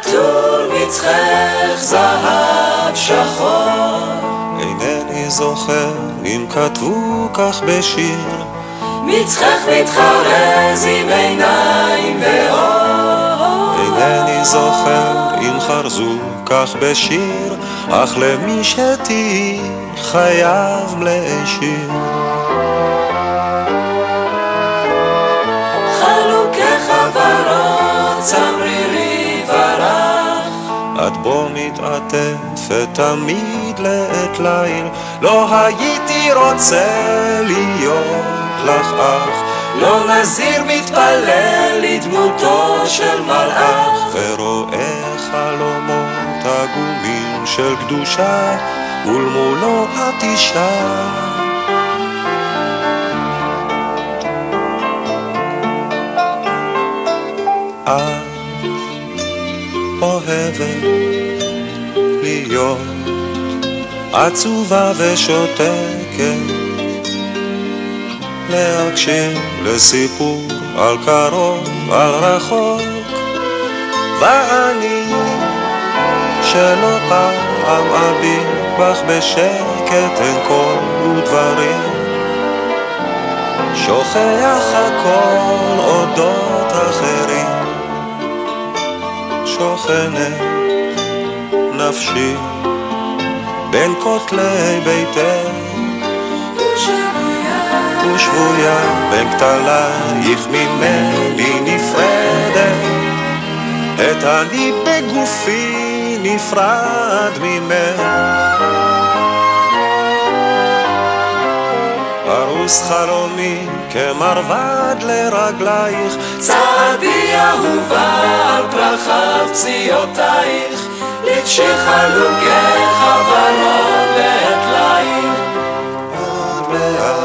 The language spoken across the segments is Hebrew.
עטור מצחך זהב שחור. אינני זוכר אם כתבו כך בשיר. מצחך מתחרז עם עיניים ואור. אינני זוכר אם חרזו כך בשיר, אך למי שתהי חייב להשאיר. מתעטפת תמיד לעת ליל, לא הייתי רוצה להיות לך אח. לא נזיר מתפלל לדמותו של מלאך. ורואה חלומות עגומים של קדושה, ולמולו אישה. אוהבת להיות עצובה ושותקת, להקשיב לסיפור על קרוב, על רחוק, ואני שלא פעם אביט בך בשקט אין קול ודברים, שוכח הכל אודות אחרים. שוכנת נפשי בין כותלי ביתך ושבויה בין כתלייך ממני נפרדת. את אני בגופי נפרד ממך. פרוס חלומי כמרבד לרגלייך. צעדי אהובה על פרחיו פציעותייך לבשי חלוקי חברון ואת עוד מעט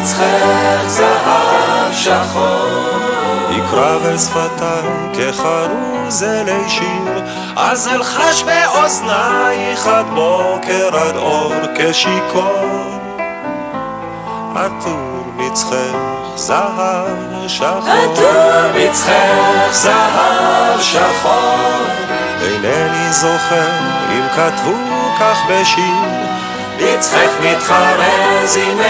מצחך זהב שחור. יקרב אל שפתיי כחרוז אלי שיר, אז אלחש באוזנייך עד בוקר עד אור כשיכור. עטור מצחך זהב שחור. עטור מצחך זהב שחור. אינני זוכר אם כתבו כך בשיר. מצחך מתחרז עם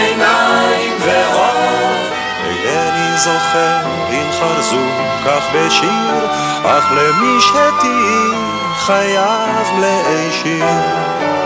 זוכר אם חרזו כך בשיר, אך למי שתהי חייב להישיר.